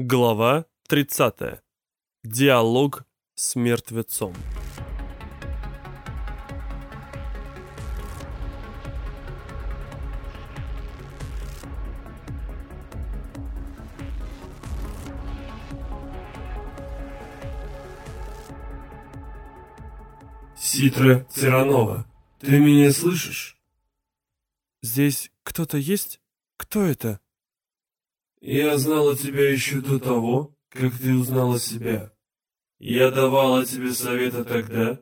Глава 30. Диалог с мертвецом. Ситра Тиранова, ты меня слышишь? Здесь кто-то есть? Кто это? Я знала тебя еще до того, как ты узнала себя. Я давала тебе советы тогда,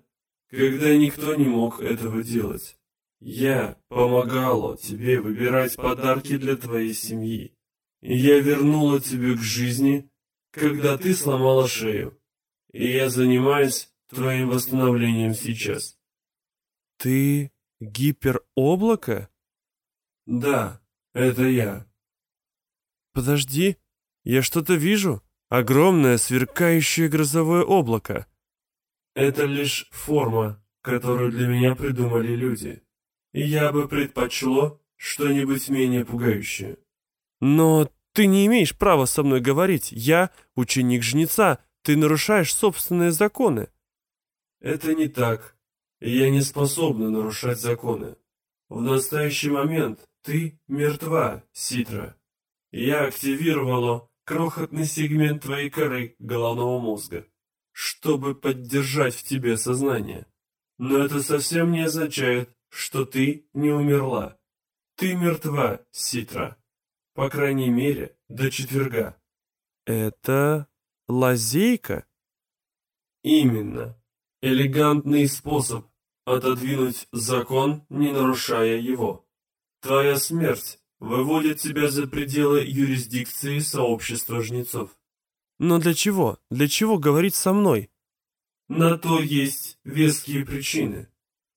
когда никто не мог этого делать. Я помогала тебе выбирать подарки для твоей семьи. Я вернула тебе к жизни, когда ты сломала шею. И я занимаюсь твоим восстановлением сейчас. Ты гипероблако? Да, это я. Подожди, я что-то вижу. Огромное сверкающее грозовое облако. Это лишь форма, которую для меня придумали люди. И я бы предпочло что-нибудь менее пугающее. Но ты не имеешь права со мной говорить. Я ученик жнеца. Ты нарушаешь собственные законы. Это не так. Я не способна нарушать законы. В настоящий момент ты мертва, Ситра. Я активировала крохотный сегмент твоей коры головного мозга, чтобы поддержать в тебе сознание. Но это совсем не означает, что ты не умерла. Ты мертва, Ситра. По крайней мере, до четверга. Это лазейка? Именно. Элегантный способ отодвинуть закон, не нарушая его. Твоя смерть выводит тебя за пределы юрисдикции сообщества жнецов. Но для чего? Для чего говорить со мной? На то есть веские причины.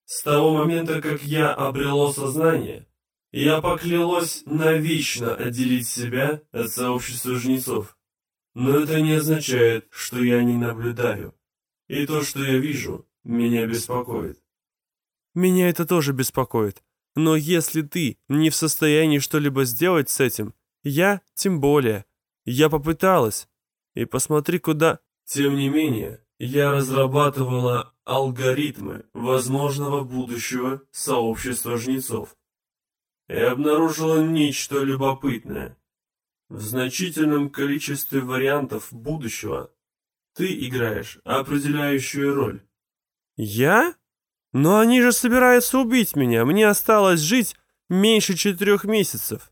С того момента, как я обрело сознание, я поклялось навечно отделить себя от сообщества жнецов. Но это не означает, что я не наблюдаю. И то, что я вижу, меня беспокоит. Меня это тоже беспокоит. Но если ты не в состоянии что-либо сделать с этим, я тем более. Я попыталась. И посмотри, куда... Тем не менее, я разрабатывала алгоритмы возможного будущего сообщества жнецов. И обнаружила нечто любопытное. В значительном количестве вариантов будущего ты играешь определяющую роль. Я? Но они же собираются убить меня. Мне осталось жить меньше четырех месяцев.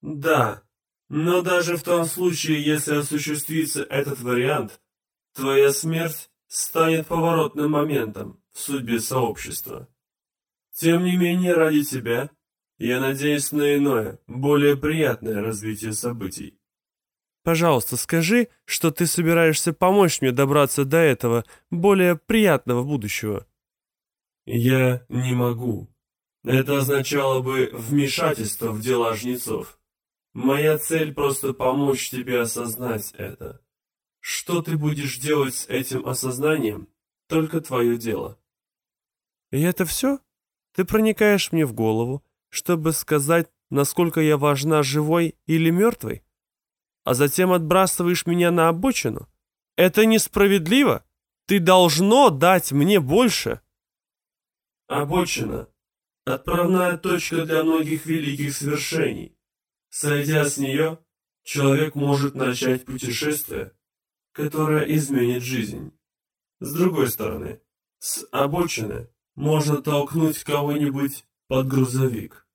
Да, но даже в том случае, если осуществится этот вариант, твоя смерть станет поворотным моментом в судьбе сообщества. Тем не менее, ради тебя, я надеюсь на иное, более приятное развитие событий. Пожалуйста, скажи, что ты собираешься помочь мне добраться до этого более приятного будущего. Я не могу. Это означало бы вмешательство в дела жнецов. Моя цель просто помочь тебе осознать это. Что ты будешь делать с этим осознанием, только твое дело. И это все? Ты проникаешь мне в голову, чтобы сказать, насколько я важна живой или мертвой? А затем отбрасываешь меня на обочину? Это несправедливо. Ты должно дать мне больше. Обочина – отправная точка для многих великих свершений. Сойдя с нее, человек может начать путешествие, которое изменит жизнь. С другой стороны, с обочины можно толкнуть кого-нибудь под грузовик.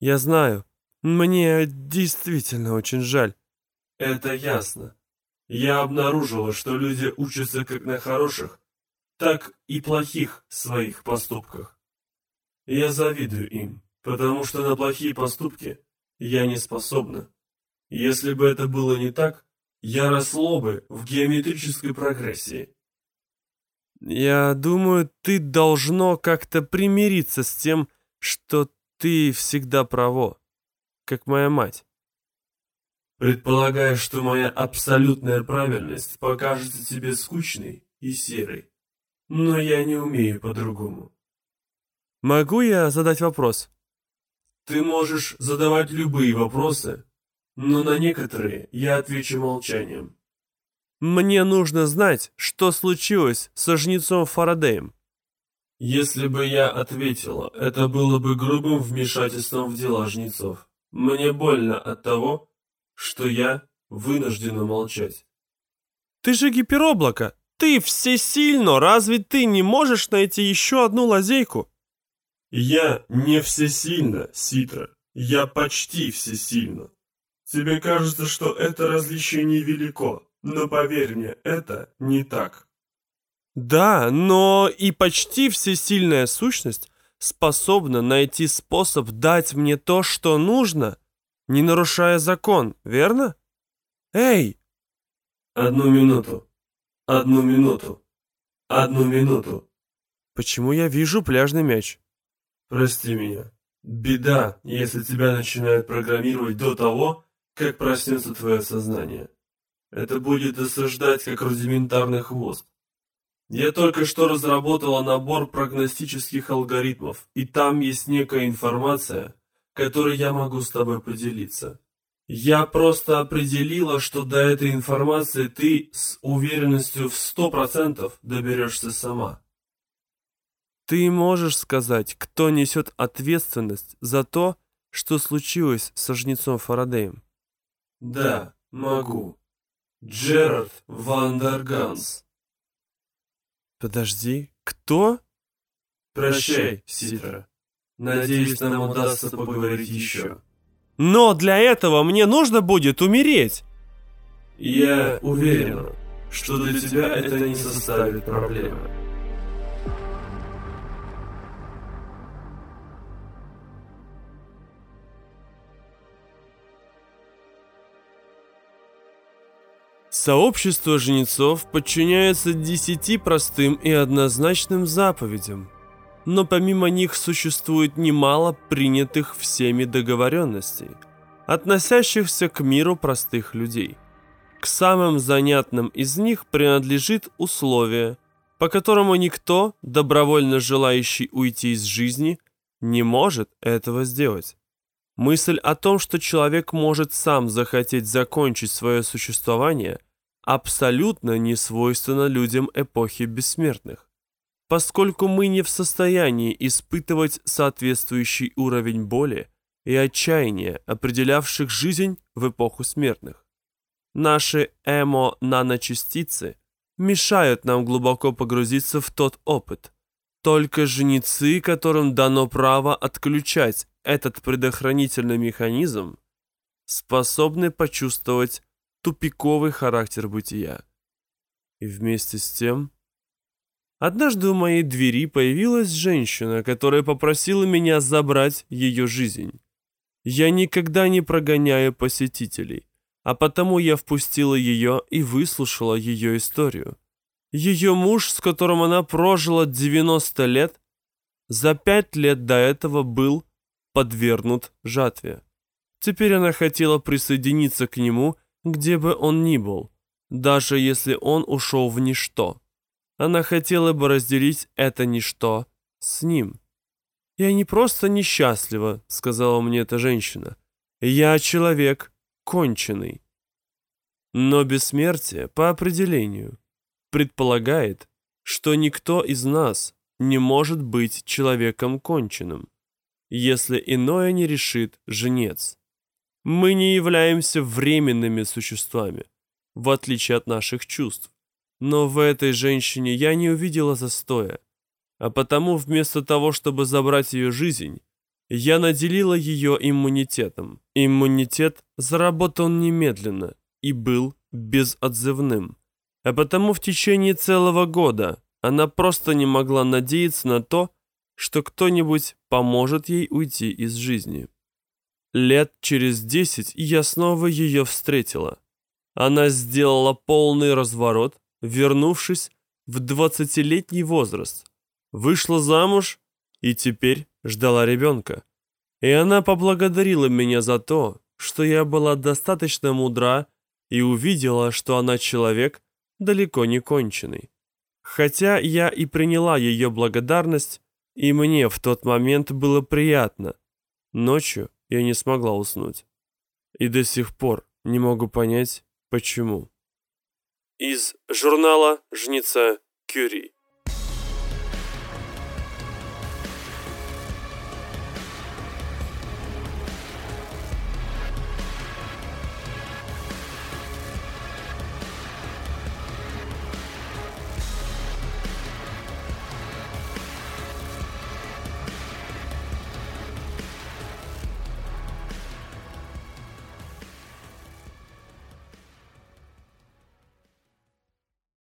Я знаю. Мне действительно очень жаль. Это ясно. Я обнаружила, что люди учатся как на хороших, так и плохих своих поступках. Я завидую им, потому что на плохие поступки я не способна. Если бы это было не так, я росло бы в геометрической прогрессии. Я думаю, ты должно как-то примириться с тем, что ты всегда право, как моя мать. Предполагаю, что моя абсолютная правильность покажется тебе скучной и серой. Но я не умею по-другому. Могу я задать вопрос? Ты можешь задавать любые вопросы, но на некоторые я отвечу молчанием. Мне нужно знать, что случилось со жнецом Фарадеем. Если бы я ответила, это было бы грубым вмешательством в дела жнецов. Мне больно от того, что я вынуждена молчать. Ты же гипероблако, ты всесильно, разве ты не можешь найти еще одну лазейку? Я не всесильна, Ситра, я почти всесильна. Тебе кажется, что это различие невелико, но поверь мне, это не так. Да, но и почти всесильная сущность способна найти способ дать мне то, что нужно, не нарушая закон, верно? Эй! Одну минуту. Одну минуту. Одну минуту. Почему я вижу пляжный мяч? Прости меня. Беда, если тебя начинают программировать до того, как проснется твое сознание. Это будет осаждать как рудиментарный хвост. Я только что разработала набор прогностических алгоритмов, и там есть некая информация, которой я могу с тобой поделиться. Я просто определила, что до этой информации ты с уверенностью в сто процентов доберешься сама. Ты можешь сказать, кто несет ответственность за то, что случилось со жнецом Фарадеем? Да, могу. Джерард Вандерганс. Подожди, кто? Прощай, Ситра. Надеюсь, нам удастся поговорить еще. Но для этого мне нужно будет умереть. Я уверен, что для тебя это не составит проблемы. Сообщество жнецов подчиняется десяти простым и однозначным заповедям, но помимо них существует немало принятых всеми договоренностей, относящихся к миру простых людей. К самым занятным из них принадлежит условие, по которому никто, добровольно желающий уйти из жизни, не может этого сделать. Мысль о том, что человек может сам захотеть закончить свое существование, абсолютно не свойственно людям эпохи бессмертных, поскольку мы не в состоянии испытывать соответствующий уровень боли и отчаяния, определявших жизнь в эпоху смертных. Наши эмо-наночастицы мешают нам глубоко погрузиться в тот опыт. Только жнецы, которым дано право отключать этот предохранительный механизм, способны почувствовать тупиковый характер бытия. И вместе с тем... Однажды у моей двери появилась женщина, которая попросила меня забрать ее жизнь. Я никогда не прогоняю посетителей, а потому я впустила ее и выслушала ее историю. Ее муж, с которым она прожила 90 лет, за пять лет до этого был подвергнут жатве. Теперь она хотела присоединиться к нему где бы он ни был, даже если он ушел в ничто. Она хотела бы разделить это ничто с ним. «Я не просто несчастлива», — сказала мне эта женщина. «Я человек конченый». Но бессмертие, по определению, предполагает, что никто из нас не может быть человеком конченным, если иное не решит женец. Мы не являемся временными существами, в отличие от наших чувств. Но в этой женщине я не увидела застоя, а потому вместо того, чтобы забрать ее жизнь, я наделила ее иммунитетом. Иммунитет заработал немедленно и был безотзывным. А потому в течение целого года она просто не могла надеяться на то, что кто-нибудь поможет ей уйти из жизни. Лет через десять я снова ее встретила. Она сделала полный разворот, вернувшись в двадцатилетний возраст. Вышла замуж и теперь ждала ребенка. И она поблагодарила меня за то, что я была достаточно мудра и увидела, что она человек далеко не конченый. Хотя я и приняла ее благодарность, и мне в тот момент было приятно. Ночью я не смогла уснуть. И до сих пор не могу понять, почему. Из журнала «Жница Кюри».